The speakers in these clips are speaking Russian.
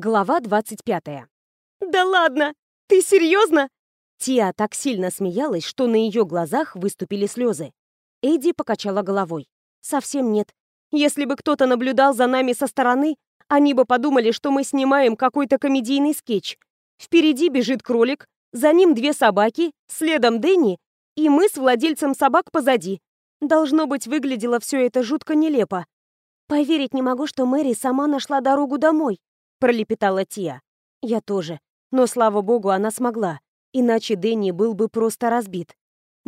Глава 25. «Да ладно! Ты серьезно?» Тиа так сильно смеялась, что на ее глазах выступили слезы. Эдди покачала головой. «Совсем нет. Если бы кто-то наблюдал за нами со стороны, они бы подумали, что мы снимаем какой-то комедийный скетч. Впереди бежит кролик, за ним две собаки, следом Дэнни, и мы с владельцем собак позади. Должно быть, выглядело все это жутко нелепо. Поверить не могу, что Мэри сама нашла дорогу домой, пролепетала Тия. Я тоже. Но, слава богу, она смогла. Иначе Дэнни был бы просто разбит.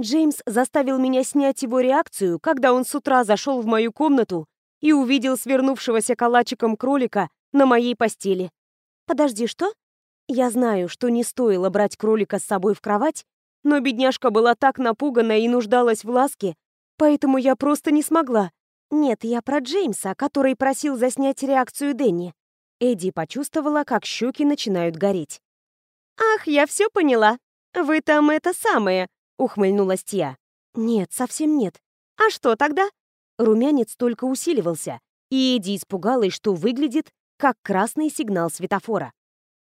Джеймс заставил меня снять его реакцию, когда он с утра зашел в мою комнату и увидел свернувшегося калачиком кролика на моей постели. Подожди, что? Я знаю, что не стоило брать кролика с собой в кровать, но бедняжка была так напугана и нуждалась в ласке, поэтому я просто не смогла. Нет, я про Джеймса, который просил заснять реакцию Дэнни. Эдди почувствовала, как щеки начинают гореть. «Ах, я все поняла. Вы там это самое», — ухмыльнулась Тия. «Нет, совсем нет». «А что тогда?» Румянец только усиливался, и Эдди испугалась, что выглядит как красный сигнал светофора.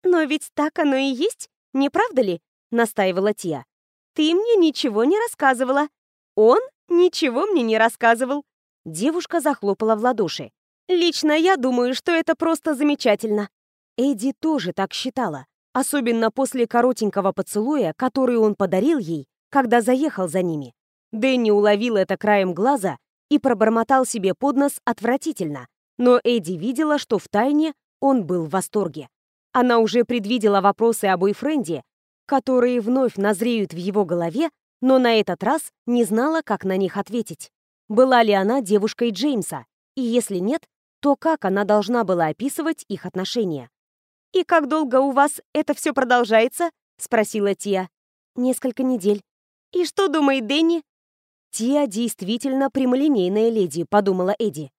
«Но ведь так оно и есть, не правда ли?» — настаивала Тия. «Ты мне ничего не рассказывала. Он ничего мне не рассказывал». Девушка захлопала в ладоши. «Лично я думаю, что это просто замечательно». Эдди тоже так считала, особенно после коротенького поцелуя, который он подарил ей, когда заехал за ними. Дэнни уловил это краем глаза и пробормотал себе под нос отвратительно, но Эдди видела, что в тайне он был в восторге. Она уже предвидела вопросы о бойфренде, которые вновь назреют в его голове, но на этот раз не знала, как на них ответить. Была ли она девушкой Джеймса? И если нет, то как она должна была описывать их отношения? «И как долго у вас это все продолжается?» — спросила Тия. «Несколько недель». «И что думает Дэнни?» «Тия действительно прямолинейная леди», — подумала Эдди.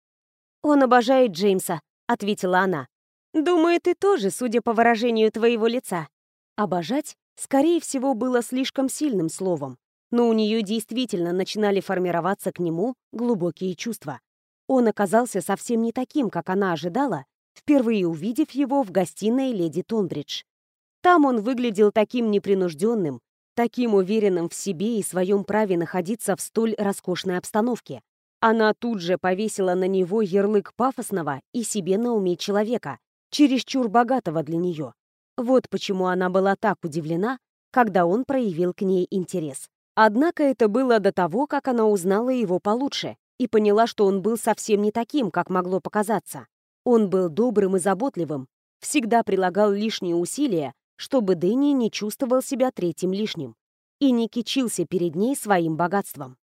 «Он обожает Джеймса», — ответила она. «Думаю, ты тоже, судя по выражению твоего лица». «Обожать» скорее всего, было слишком сильным словом, но у нее действительно начинали формироваться к нему глубокие чувства. Он оказался совсем не таким, как она ожидала, впервые увидев его в гостиной леди Тонбридж. Там он выглядел таким непринужденным, таким уверенным в себе и своем праве находиться в столь роскошной обстановке. Она тут же повесила на него ярлык пафосного и себе на уме человека, чересчур богатого для нее. Вот почему она была так удивлена, когда он проявил к ней интерес. Однако это было до того, как она узнала его получше и поняла, что он был совсем не таким, как могло показаться. Он был добрым и заботливым, всегда прилагал лишние усилия, чтобы Дэнни не чувствовал себя третьим лишним и не кичился перед ней своим богатством.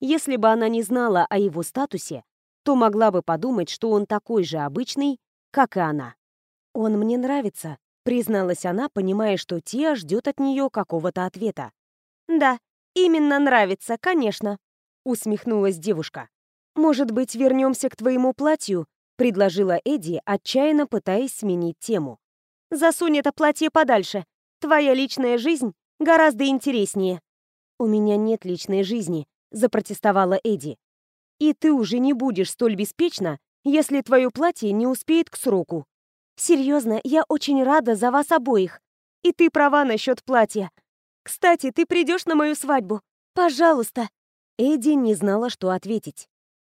Если бы она не знала о его статусе, то могла бы подумать, что он такой же обычный, как и она. «Он мне нравится», — призналась она, понимая, что Тия ждет от нее какого-то ответа. «Да, именно нравится, конечно», — усмехнулась девушка. «Может быть, вернемся к твоему платью?» — предложила Эдди, отчаянно пытаясь сменить тему. «Засунь это платье подальше. Твоя личная жизнь гораздо интереснее». «У меня нет личной жизни», — запротестовала Эдди. «И ты уже не будешь столь беспечна, если твое платье не успеет к сроку». «Серьезно, я очень рада за вас обоих. И ты права насчет платья. Кстати, ты придешь на мою свадьбу? Пожалуйста!» Эдди не знала, что ответить.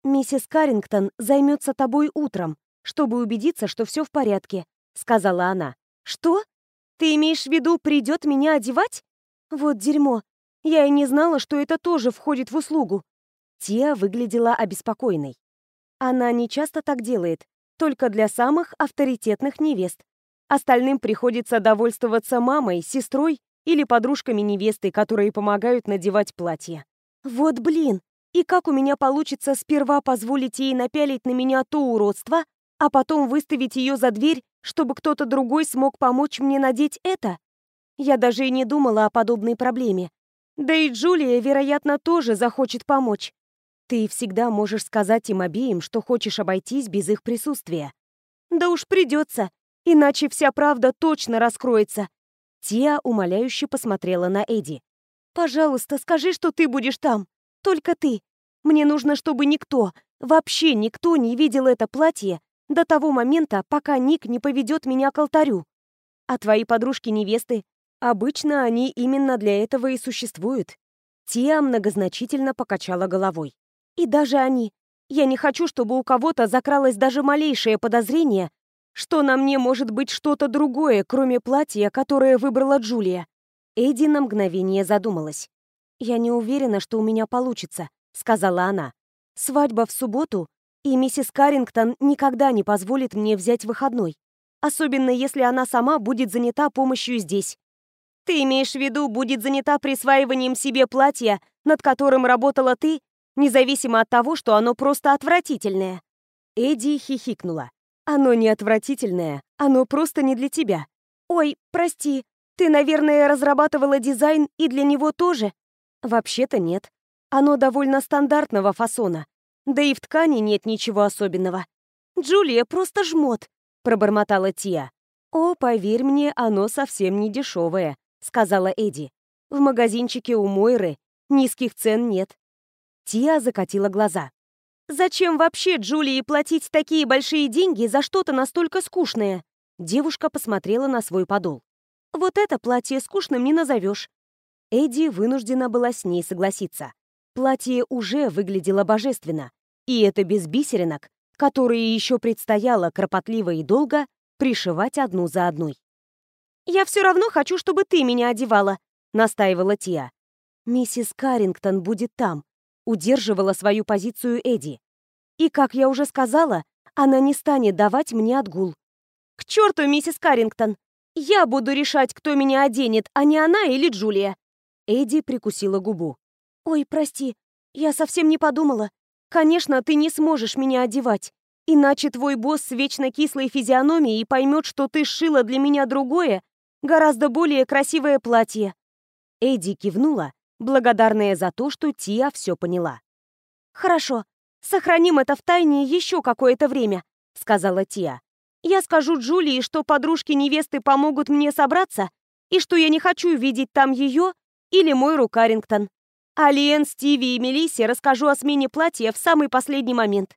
«Миссис Каррингтон займется тобой утром, чтобы убедиться, что все в порядке», — сказала она. «Что? Ты имеешь в виду, придет меня одевать? Вот дерьмо. Я и не знала, что это тоже входит в услугу». Тия выглядела обеспокоенной. Она не часто так делает, только для самых авторитетных невест. Остальным приходится довольствоваться мамой, сестрой или подружками невесты, которые помогают надевать платье. Вот блин! И как у меня получится сперва позволить ей напялить на меня то уродство, а потом выставить ее за дверь, чтобы кто-то другой смог помочь мне надеть это? Я даже и не думала о подобной проблеме. Да и Джулия, вероятно, тоже захочет помочь. Ты всегда можешь сказать им обеим, что хочешь обойтись без их присутствия. Да уж придется, иначе вся правда точно раскроется. Тия умоляюще посмотрела на Эдди. «Пожалуйста, скажи, что ты будешь там. Только ты. Мне нужно, чтобы никто, вообще никто не видел это платье до того момента, пока Ник не поведет меня к алтарю. А твои подружки-невесты, обычно они именно для этого и существуют. Тия многозначительно покачала головой. И даже они. Я не хочу, чтобы у кого-то закралось даже малейшее подозрение, что на мне может быть что-то другое, кроме платья, которое выбрала Джулия. Эдди на мгновение задумалась. «Я не уверена, что у меня получится», — сказала она. «Свадьба в субботу, и миссис Каррингтон никогда не позволит мне взять выходной, особенно если она сама будет занята помощью здесь. Ты имеешь в виду, будет занята присваиванием себе платья, над которым работала ты, независимо от того, что оно просто отвратительное?» Эдди хихикнула. «Оно не отвратительное, оно просто не для тебя. Ой, прости, ты, наверное, разрабатывала дизайн и для него тоже?» «Вообще-то нет. Оно довольно стандартного фасона. Да и в ткани нет ничего особенного. Джулия просто жмот», — пробормотала Тия. «О, поверь мне, оно совсем не дешевое», — сказала Эдди. «В магазинчике у Мойры низких цен нет». Тия закатила глаза. «Зачем вообще Джулии платить такие большие деньги за что-то настолько скучное?» Девушка посмотрела на свой подол. «Вот это платье скучным не назовешь». Эдди вынуждена была с ней согласиться. Платье уже выглядело божественно, и это без бисеринок, которые еще предстояло кропотливо и долго пришивать одну за одной. «Я все равно хочу, чтобы ты меня одевала», — настаивала Тия. «Миссис Каррингтон будет там», — удерживала свою позицию Эдди. «И, как я уже сказала, она не станет давать мне отгул». «К черту, миссис Каррингтон! Я буду решать, кто меня оденет, а не она или Джулия!» Эдди прикусила губу. «Ой, прости, я совсем не подумала. Конечно, ты не сможешь меня одевать, иначе твой босс с вечно кислой физиономией поймет, что ты сшила для меня другое, гораздо более красивое платье». Эдди кивнула, благодарная за то, что Тия все поняла. «Хорошо, сохраним это в тайне еще какое-то время», — сказала Тия. «Я скажу Джулии, что подружки невесты помогут мне собраться, и что я не хочу видеть там ее или Мойру Каррингтон. А Лиэн, Стиви и Мелиссе расскажу о смене платья в самый последний момент».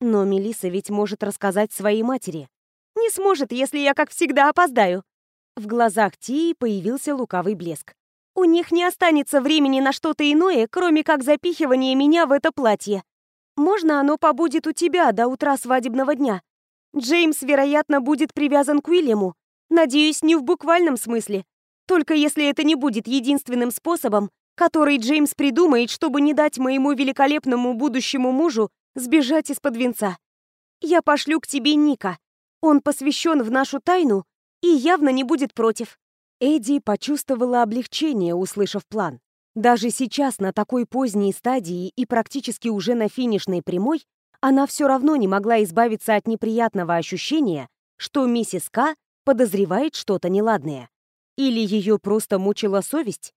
Но Мелисса ведь может рассказать своей матери. «Не сможет, если я, как всегда, опоздаю». В глазах Тии появился лукавый блеск. У них не останется времени на что-то иное, кроме как запихивания меня в это платье. Можно оно побудет у тебя до утра свадебного дня? Джеймс, вероятно, будет привязан к Уильяму. Надеюсь, не в буквальном смысле. Только если это не будет единственным способом, который Джеймс придумает, чтобы не дать моему великолепному будущему мужу сбежать из-под венца. Я пошлю к тебе Ника. Он посвящен в нашу тайну и явно не будет против. Эдди почувствовала облегчение, услышав план. Даже сейчас, на такой поздней стадии и практически уже на финишной прямой, она все равно не могла избавиться от неприятного ощущения, что миссис К подозревает что-то неладное. Или ее просто мучила совесть?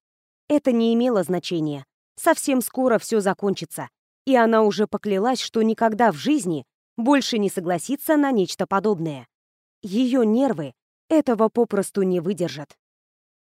Это не имело значения. Совсем скоро все закончится. И она уже поклялась, что никогда в жизни больше не согласится на нечто подобное. Ее нервы этого попросту не выдержат.